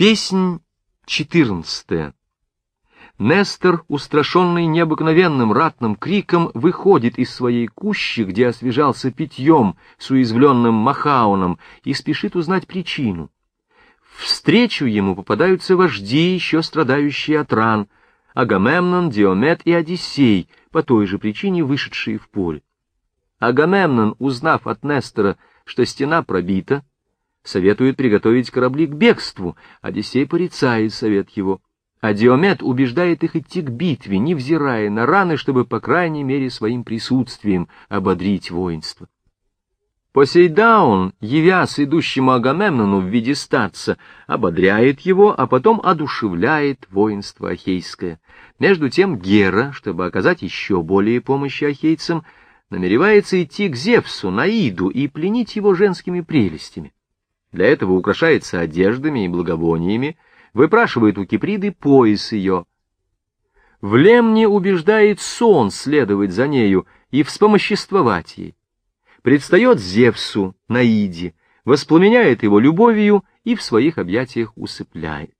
Песнь четырнадцатая. Нестор, устрашенный необыкновенным ратным криком, выходит из своей кущи, где освежался питьем с уязвленным Махауном, и спешит узнать причину. Встречу ему попадаются вожди, еще страдающие от ран, Агамемнон, Диомет и Одиссей, по той же причине вышедшие в поле. Агамемнон, узнав от Нестора, что стена пробита, советует приготовить корабли к бегству, Одиссей порицает совет его. А Диомет убеждает их идти к битве, невзирая на раны, чтобы, по крайней мере, своим присутствием ободрить воинство. Посейдаун, явясь идущему Агамемнону в виде статца, ободряет его, а потом одушевляет воинство ахейское. Между тем Гера, чтобы оказать еще более помощи ахейцам, намеревается идти к Зевсу, Наиду, и пленить его женскими прелестями. Для этого украшается одеждами и благовониями, выпрашивает у Киприды пояс ее. В Лемне убеждает сон следовать за нею и вспомоществовать ей. Предстает Зевсу, Наиде, воспламеняет его любовью и в своих объятиях усыпляет.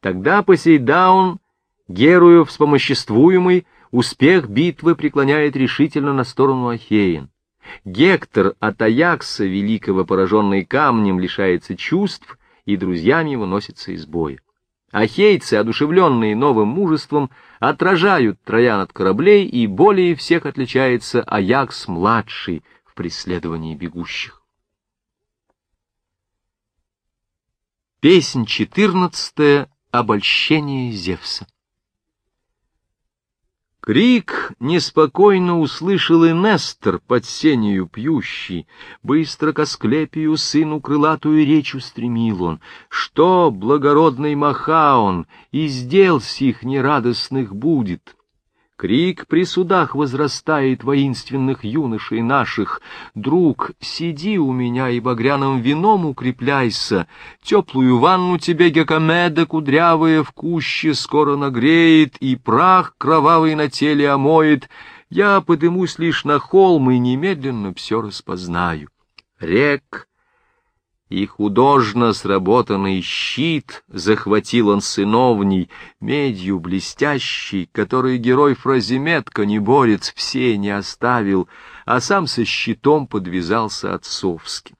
Тогда Посейдаун, Герую вспомоществуемый, успех битвы преклоняет решительно на сторону Ахеин. Гектор от Аякса, великого пораженный камнем, лишается чувств, и друзьями его носится из боя. Ахейцы, одушевленные новым мужеством, отражают троян от кораблей, и более всех отличается Аякс-младший в преследовании бегущих. Песнь четырнадцатая. Обольщение Зевса. Крик неспокойно услышал и Нестор под сенью пьющий. Быстро к Асклепию сыну крылатую речь устремил он. Что, благородный Махаон, из дел сих нерадостных будет? Крик при судах возрастает воинственных юношей наших. Друг, сиди у меня и багряным вином укрепляйся. Теплую ванну тебе Гекамеда кудрявая в куще скоро нагреет, и прах кровавый на теле омоет. Я подымусь лишь на холм и немедленно все распознаю. Рек и художно сработанный щит захватил он сыновней, медью блестящий, который герой Фразиметка, не борец, все не оставил, а сам со щитом подвязался отцовским.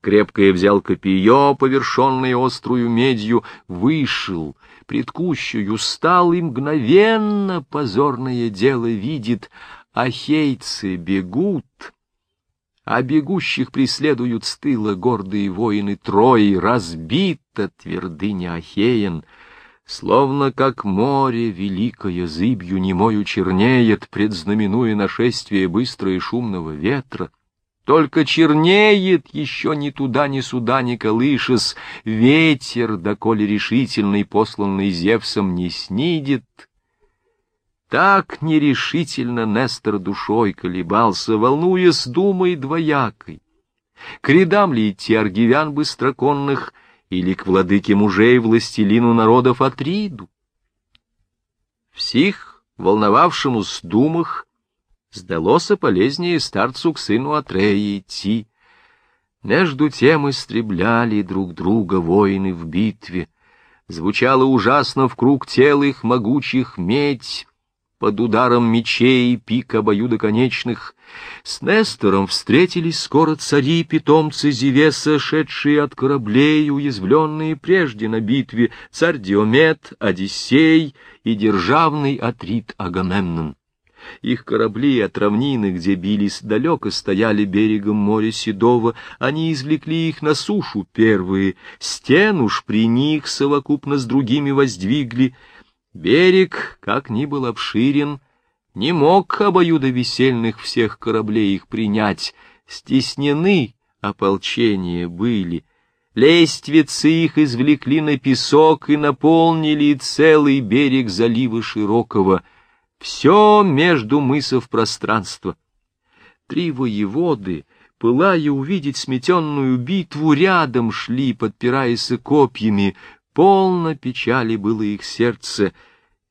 Крепкое взял копье, повершенное острую медью, вышел, предкущую стал и мгновенно позорное дело видит. Ахейцы бегут, а бегущих преследуют с тыла гордые воины Трои, разбита твердыня Ахеен, словно как море великое зыбью немою чернеет, предзнаменуя нашествие быстро и шумного ветра. Только чернеет еще ни туда, ни сюда не колышес, ветер, доколе решительный, посланный Зевсом, не снидет, так нерешительно Нестор душой колебался, волнуясь думой двоякой. К рядам ли идти аргивян быстроконных или к владыке мужей властелину народов Атриду? В сих, волновавшемусь думах, сдалось полезнее старцу к сыну Атрея идти. Между тем истребляли друг друга воины в битве. Звучало ужасно в круг тел их могучих медь, под ударом мечей и пик обоюдоконечных. С Нестором встретились скоро цари и питомцы Зевеса, шедшие от кораблей, уязвленные прежде на битве, царь Диомет, Одиссей и державный Атрит Агамемнон. Их корабли от равнины, где бились, далеко стояли берегом моря Седова, они извлекли их на сушу первые, стену ж при них совокупно с другими воздвигли, Берег, как ни был обширен, не мог обоюдовесельных всех кораблей их принять, стеснены ополчения были. Лествицы их извлекли на песок и наполнили целый берег залива широкого. Все между мысов пространства. Три воеводы, пылая увидеть сметенную битву, рядом шли, подпираясь копьями, Полно печали было их сердце.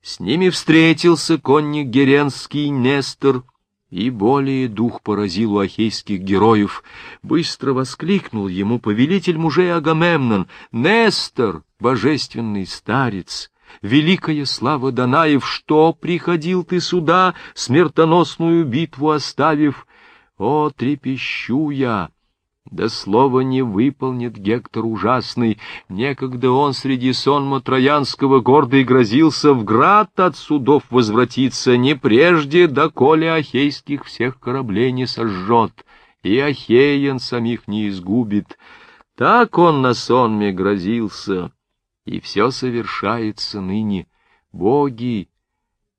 С ними встретился конник Геренский Нестор, И более дух поразил у ахейских героев. Быстро воскликнул ему повелитель мужей Агамемнон, «Нестор, божественный старец!» Великая слава Данаев, что приходил ты сюда, смертоносную битву оставив? О, трепещу я! Да слово не выполнит Гектор ужасный. Некогда он среди сонма Троянского гордый грозился в град от судов возвратиться, не прежде, доколе Ахейских всех кораблей не сожжет, и Ахеян самих не изгубит. Так он на сонме грозился, и все совершается ныне. Боги,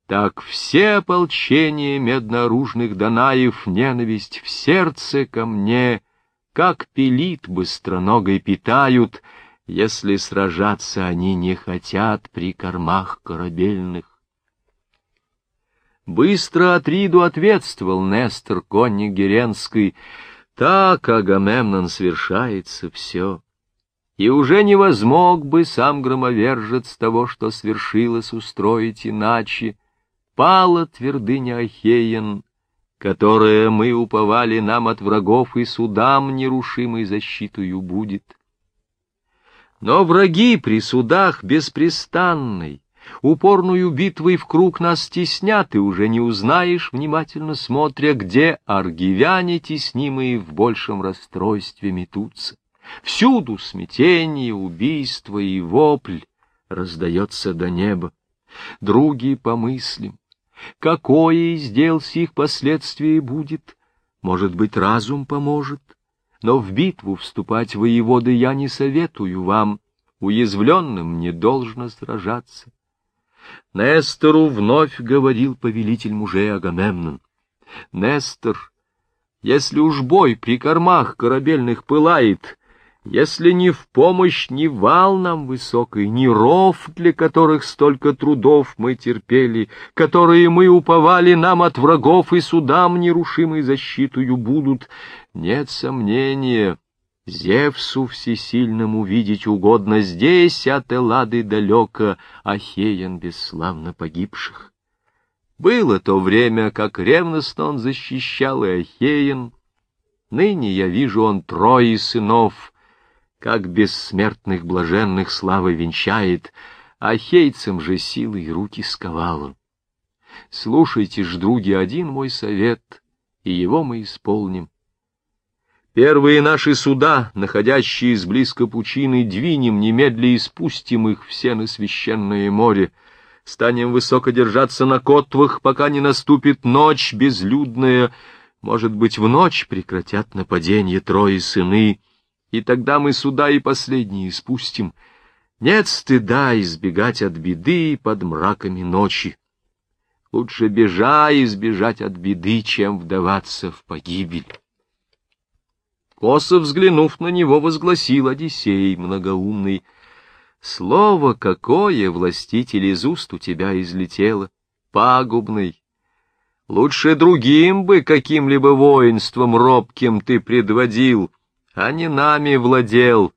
так все ополчения меднооружных Данаев ненависть в сердце ко мне — как пилит быстроногой питают, если сражаться они не хотят при кормах корабельных. Быстро Атриду ответствовал Нестор, конник Геренской, так Агамемнон свершается все. И уже не возмог бы сам громовержец того, что свершилось, устроить иначе. Пала твердыня Ахеян, которое мы уповали нам от врагов и судам нерушимой защитою будет. Но враги при судах беспрестанной, упорную битвой в круг нас теснят, и уже не узнаешь, внимательно смотря, где аргивяне, теснимые в большем расстройстве, метутся. Всюду смятение, убийство и вопль раздается до неба. Други, помыслим, Какое из дел сих последствий будет? Может быть, разум поможет? Но в битву вступать воеводы я не советую вам, уязвленным не должно сражаться. Нестору вновь говорил повелитель мужей Агамемнон. Нестор, если уж бой при кормах корабельных пылает, если ни в помощь ни вал нам высокий, ни ров, для которых столько трудов мы терпели, которые мы уповали нам от врагов и судам нерушимой защитою будут, нет сомнения, Зевсу всесильному видеть угодно здесь, от Эллады далеко, Ахеян бесславно погибших. Было то время, как ревностно он защищал и Ахеян, ныне я вижу он трое сынов — как бессмертных блаженных слава венчает, а хейцам же силой руки сковал. Слушайте ж, други, один мой совет, и его мы исполним. Первые наши суда, находящие близко пучины, двинем, немедля и спустим их все на священное море. Станем высоко держаться на котвах, пока не наступит ночь безлюдная. Может быть, в ночь прекратят нападение трое сыны — и тогда мы сюда и последние спустим. Нет стыда избегать от беды под мраками ночи. Лучше бежа избежать от беды, чем вдаваться в погибель. Косо взглянув на него, возгласил Одиссей многоумный. Слово какое, властитель, из уст у тебя излетело, пагубный. Лучше другим бы каким-либо воинством робким ты предводил — а не нами владел,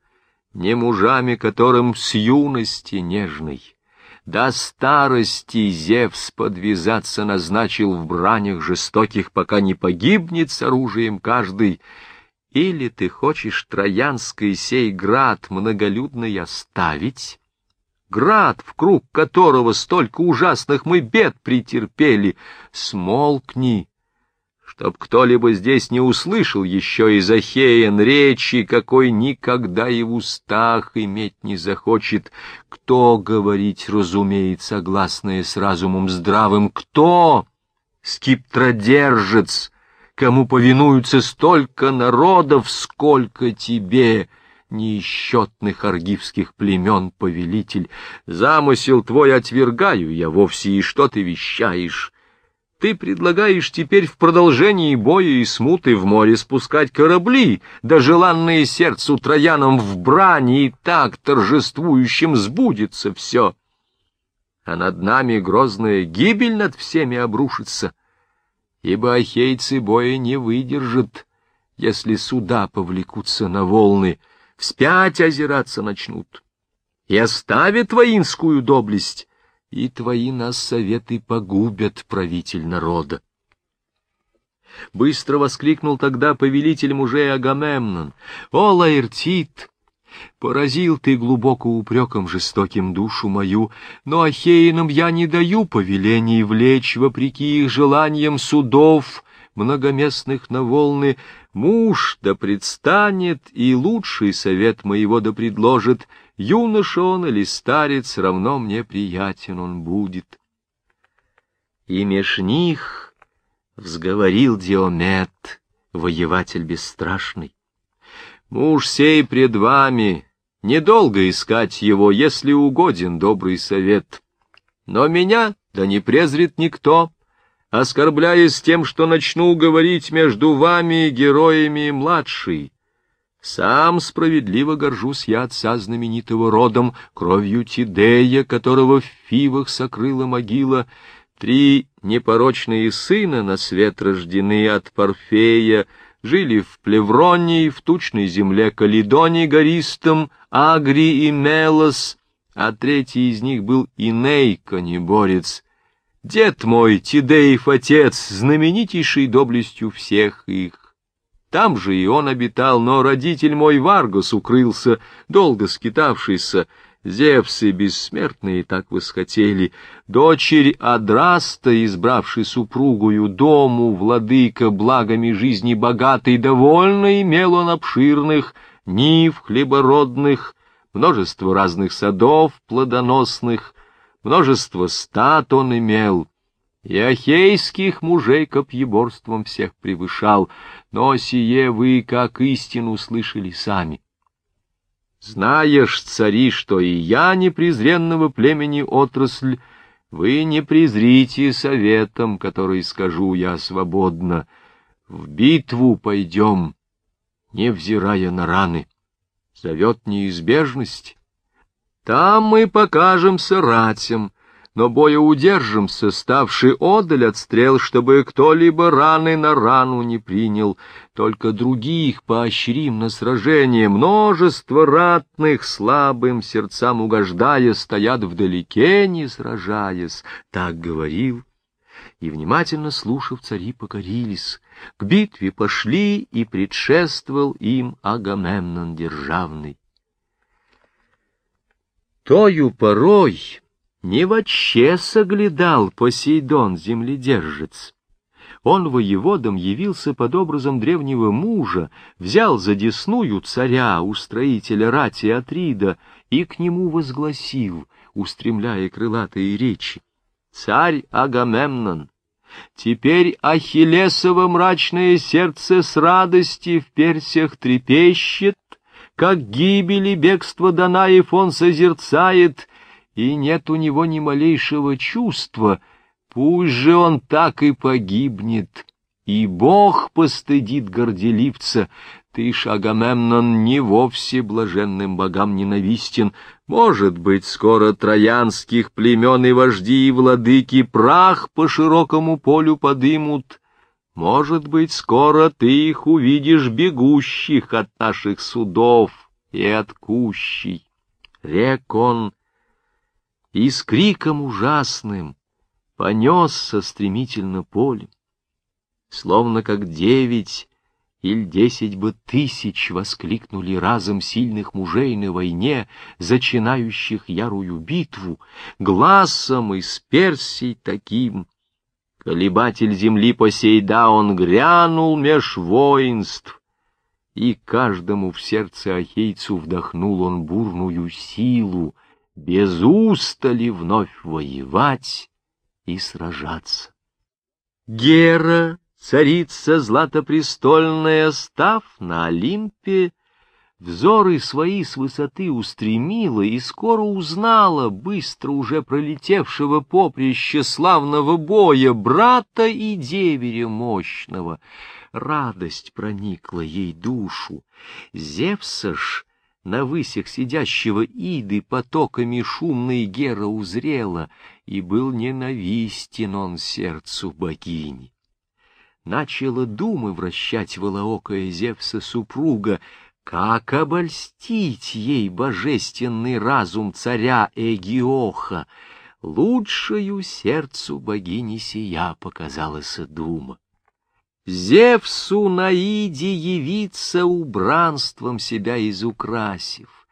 не мужами, которым с юности нежной. До старости Зевс подвязаться назначил в бранях жестоких, пока не погибнет с оружием каждый. Или ты хочешь Троянский сей град многолюдный оставить? Град, в круг которого столько ужасных мы бед претерпели, смолкни, чтоб кто-либо здесь не услышал еще из Ахеян речи, какой никогда и в устах иметь не захочет. Кто говорить разумеет, согласное с разумом здравым? Кто? Скиптродержец, кому повинуются столько народов, сколько тебе, неисчетных аргивских племен, повелитель. Замысел твой отвергаю я вовсе, и что ты вещаешь? Ты предлагаешь теперь в продолжении боя и смуты в море спускать корабли, да желанные сердцу троянам в брани, и так торжествующим сбудется все. А над нами грозная гибель над всеми обрушится, ибо ахейцы боя не выдержат, если суда повлекутся на волны, вспять озираться начнут и оставят воинскую доблесть, и твои нас советы погубят, правитель народа. Быстро воскликнул тогда повелитель мужей Агамемнон. «О, Лаэртит! Поразил ты глубоко упреком жестоким душу мою, но Ахеинам я не даю повелений влечь, вопреки их желаниям судов, многоместных на волны, муж да предстанет, и лучший совет моего да предложит, юноша он или старец, равно мне приятен он будет. И меж них взговорил Диомет, воеватель бесстрашный. Муж сей пред вами, недолго искать его, если угоден добрый совет. Но меня да не презрит никто, оскорбляясь тем, что начну говорить между вами, героями младший. Сам справедливо горжусь я отца знаменитого родом, кровью Тидея, которого в Фивах сокрыла могила. Три непорочные сына на свет рождены от Порфея, жили в Плевроне и в тучной земле Калидоне гористом, Агрий и Мелас, а третий из них был Иней, конеборец. Дед мой, Тидеев отец, знаменитейший доблестью всех их. Там же и он обитал, но родитель мой в Аргос укрылся, долго скитавшийся, Зевсы бессмертные так восхотели, дочерь Адраста, избравший супругую дому, владыка благами жизни богатый, довольно имел он обширных, нив хлебородных, множество разных садов плодоносных, множество стат он имел, и ахейских мужей копьеборством всех превышал, но сие вы как истину слышали сами. Знаешь, цари, что и я непрезренного племени отрасль, вы не презрите советом, который скажу я свободно. В битву пойдем, невзирая на раны. Зовет неизбежность. Там мы покажемся ратям, но боя удержимся, ставший одаль от стрел, чтобы кто-либо раны на рану не принял. Только других поощрим на сражение. Множество ратных, слабым сердцам угождая, стоят вдалеке, не сражаясь. Так говорил. И, внимательно слушав, цари покорились. К битве пошли, и предшествовал им Агамемнон державный. Тою порой не вообще соглядал Посейдон земледержец. Он воеводом явился под образом древнего мужа, взял за десную царя, устроителя рати Атрида, и к нему возгласил, устремляя крылатые речи. «Царь Агамемнон, теперь Ахиллесово мрачное сердце с радости в персях трепещет, как гибели бегство Данаев он созерцает, и нет у него ни малейшего чувства, пусть же он так и погибнет, и Бог постыдит горделивца, ты, Шагамемнон, не вовсе блаженным богам ненавистен, может быть, скоро троянских племен и вожди и владыки прах по широкому полю подымут, может быть, скоро ты их увидишь бегущих от наших судов и от кущей. Рек он и с криком ужасным понесся стремительно полем. Словно как девять или десять бы тысяч воскликнули разом сильных мужей на войне, зачинающих ярую битву, глазом из Персий таким. Колебатель земли Посейда грянул меж воинств, и каждому в сердце ахейцу вдохнул он бурную силу, без устали вновь воевать и сражаться. Гера, царица златопрестольная, став на Олимпе, взоры свои с высоты устремила и скоро узнала быстро уже пролетевшего поприща славного боя брата и деверя мощного. Радость проникла ей душу. Зевса ж на высях сидящего Иды потоками шумной Гера узрела, и был ненавистен он сердцу богини. Начала думы вращать волоокая Зевса супруга, как обольстить ей божественный разум царя Эгиоха. Лучшую сердцу богини сия показалась дума. Зевсу Наиде явиться убранством себя изукрасив.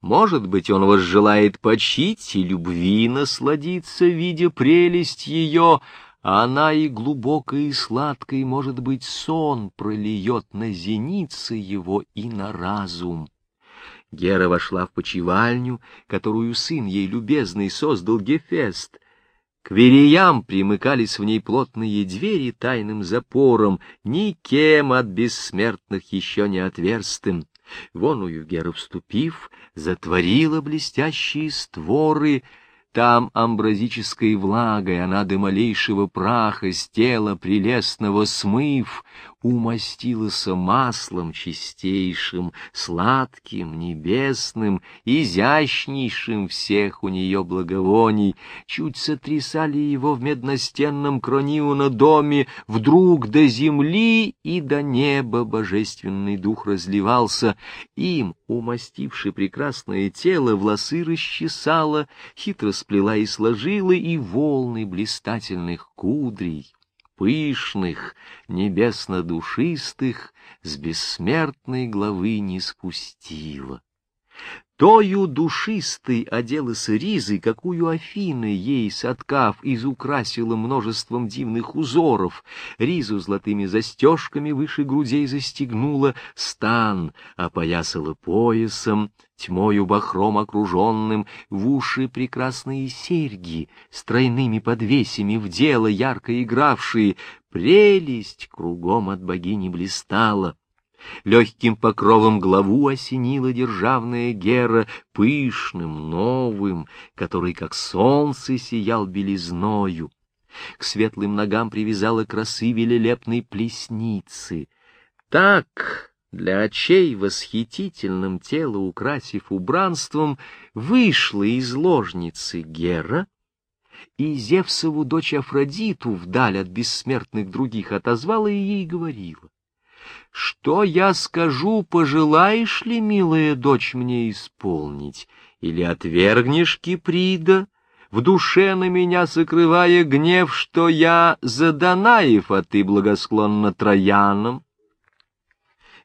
Может быть, он возжелает почить и любви насладиться, видя прелесть ее, она и глубокой и сладкой, может быть, сон прольет на зеницы его и на разум. Гера вошла в почивальню, которую сын ей любезный создал Гефест, к вереям примыкались в ней плотные двери тайным запором, никем от бессмертных еще не отверстым. Воную Гера вступив, затворила блестящие створы, там амбразической влагой она до малейшего праха с тела прелестного смыв, умастилась маслом чистейшим, сладким, небесным, изящнейшим всех у нее благовоний. Чуть сотрясали его в медностенном крониуна доме, вдруг до земли и до неба божественный дух разливался. Им, умастивши прекрасное тело, волосы расчесала, хитро сплела и сложила, и волны блистательных кудрей пышных, небесно-душистых, с бессмертной главы не спустила. Тою душистой оделась ризой, какую Афина ей, соткав, изукрасила множеством дивных узоров. Ризу золотыми застежками выше грудей застегнула, стан опоясала поясом, тьмою бахром окруженным, в уши прекрасные серьги, с тройными подвесями в дело ярко игравшие, прелесть кругом от богини блистала. Легким покровом главу осенила державная Гера, пышным, новым, который, как солнце, сиял белизною. К светлым ногам привязала красы велелепной плесницы. Так, для очей восхитительным тело украсив убранством, вышла из ложницы Гера, и Зевсову дочь Афродиту вдаль от бессмертных других отозвала и ей говорила. Что я скажу, пожелаешь ли, милая дочь, мне исполнить, или отвергнешь Киприда, в душе на меня сокрывая гнев, что я за Данаев, а ты благосклонна Троянам?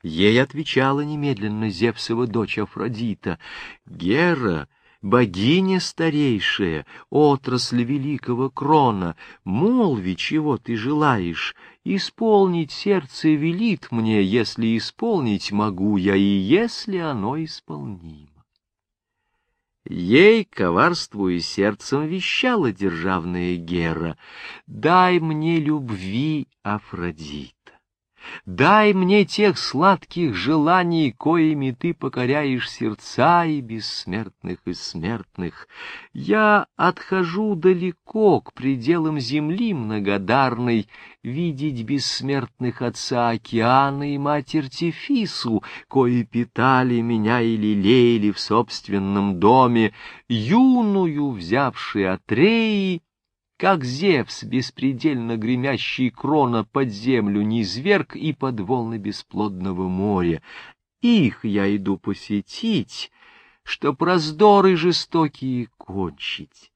Ей отвечала немедленно Зевсова дочь Афродита. Гера — богиня старейшая, отрасль великого крона, молви, чего ты желаешь, исполнить сердце велит мне, если исполнить могу я, и если оно исполнимо. Ей, коварствуя сердцем, вещала державная Гера, «Дай мне любви, Афродит». Дай мне тех сладких желаний, коими ты покоряешь сердца и бессмертных и смертных. Я отхожу далеко к пределам земли многодарной, видеть бессмертных отца океана и матерь Тефису, кои питали меня и лелеяли в собственном доме, юную, взявшие от Реи, как Зевс, беспредельно гремящий крона под землю, низверг и под волны бесплодного моря. Их я иду посетить, чтоб раздоры жестокие кончить.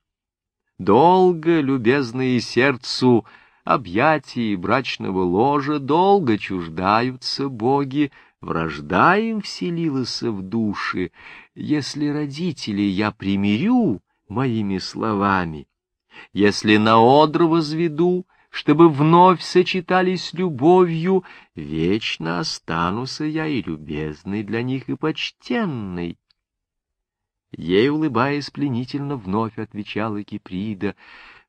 Долго, любезные сердцу, объятий брачного ложа, долго чуждаются боги, вражда им вселилась в души. Если родителей я примирю моими словами, если на одр возведу, чтобы вновь сочетались любовью, вечно остануся я и любезный для них, и почтенный. Ей, улыбаясь пленительно, вновь отвечала Киприда,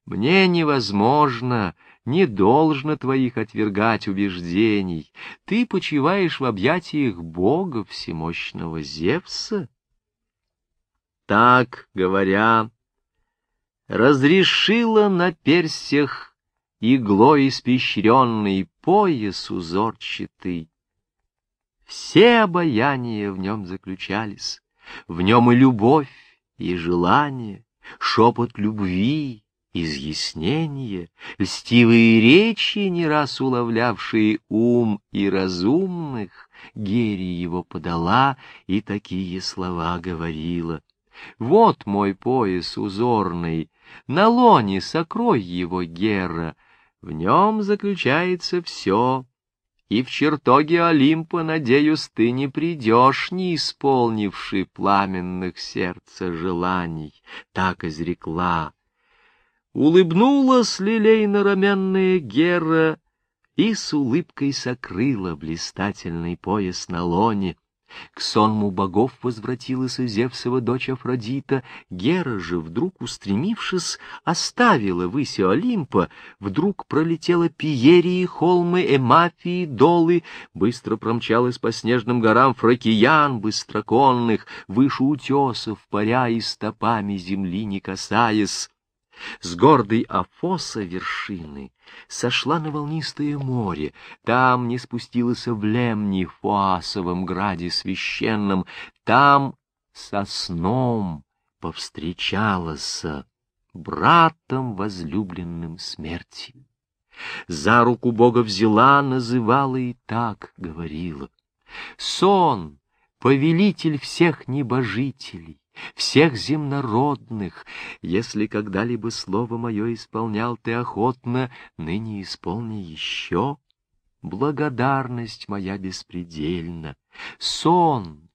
«Мне невозможно, не должно твоих отвергать убеждений. Ты почиваешь в объятиях Бога всемощного Зевса». Так, говоря, разрешила на персях иглой испещренный пояс узорчатый. Все обаяния в нем заключались, в нем и любовь, и желание, шепот любви, изъяснение, льстивые речи, не раз уловлявшие ум и разумных, Герри его подала и такие слова говорила. Вот мой пояс узорный, на лоне сокрой его, Гера, в нем заключается все, и в чертоге Олимпа, надеюсь, ты не придешь, не исполнивший пламенных сердца желаний. Так изрекла. Улыбнулась лилейно-ромянная Гера и с улыбкой сокрыла блистательный пояс на лоне — к сонму богов возвратилась Зевсова дочь Афродита, Гера же, вдруг устремившись, оставила выси Олимпа, вдруг пролетела Пиерии, холмы, Эмафии, долы, быстро промчалась по снежным горам Фракиян быстроконных, выше утесов, паря и стопами земли не касаясь. С гордой Афоса вершины сошла на волнистое море, там не спустилась в Лемни, в Фуасовом граде священном, там со сном повстречалась братом возлюбленным смерти. За руку Бога взяла, называла и так говорила. Сон, повелитель всех небожителей, всех земнородных. Если когда-либо слово мое исполнял ты охотно, ныне исполни еще. Благодарность моя беспредельна. Сон,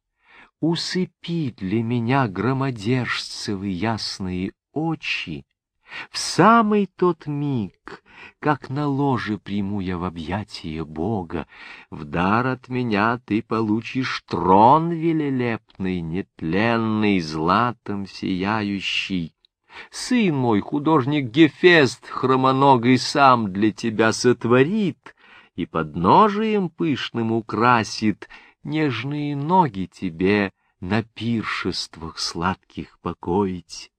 усыпи для меня громодержцевы ясные очи, в самый тот миг, как на ложе приму я в объятие Бога, в дар от меня ты получишь трон велелепный, нетленный, златом сияющий. Сын мой, художник Гефест, хромоногой сам для тебя сотворит и подножием пышным украсит нежные ноги тебе на пиршествах сладких покоить.